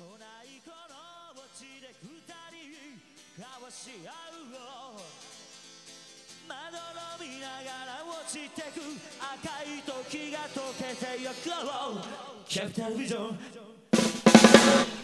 幼いこのちで二人交わし合うを窓のろみながら落ちてく。赤い時が溶けてゆくキャプテンビジョン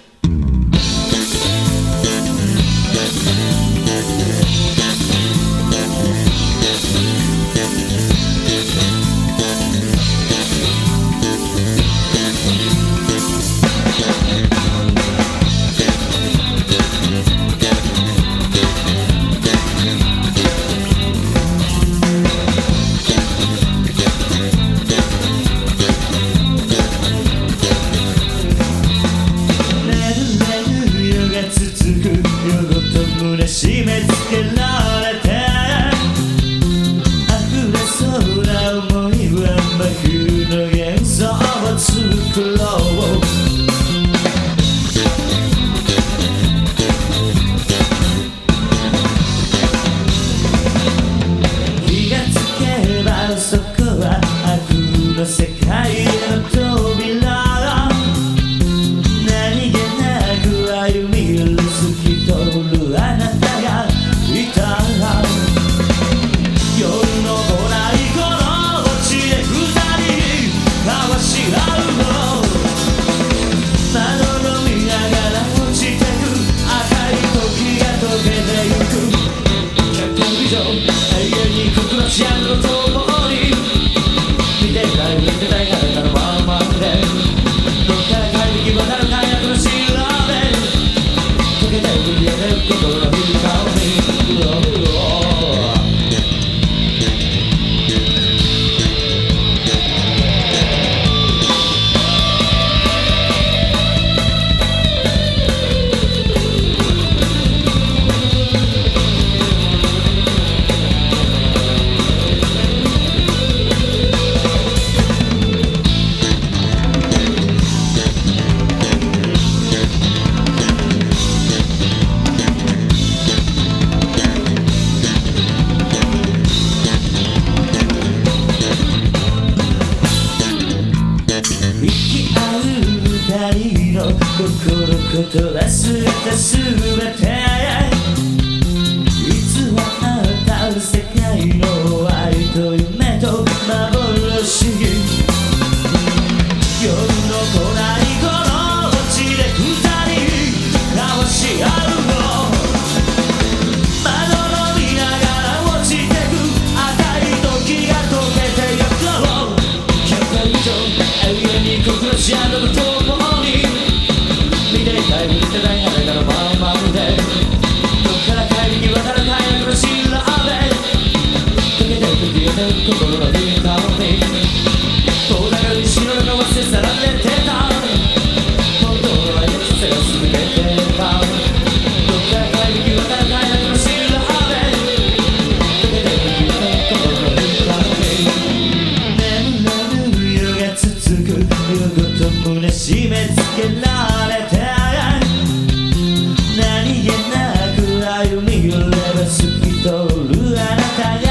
心こと忘れたすべていつもあった世界の終わりと夢と幻夜の隣この街で二人交し合うの僕のシャドウと締め付けられて何気なく歩み寄れば透き通るあなたが